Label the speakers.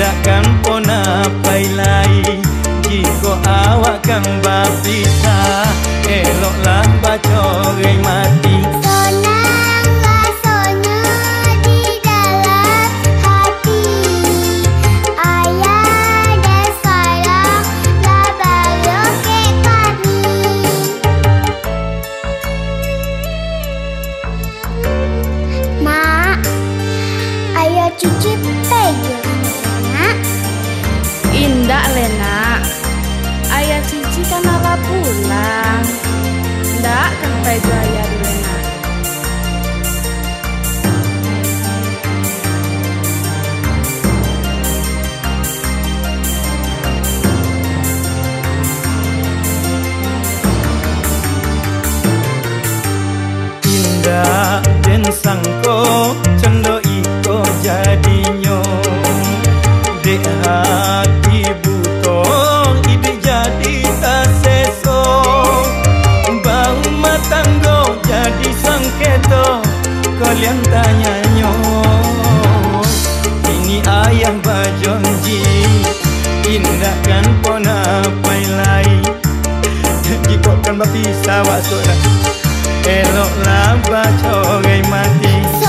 Speaker 1: tindakan politik basura, que lo lámpara, choga oh, y matiz.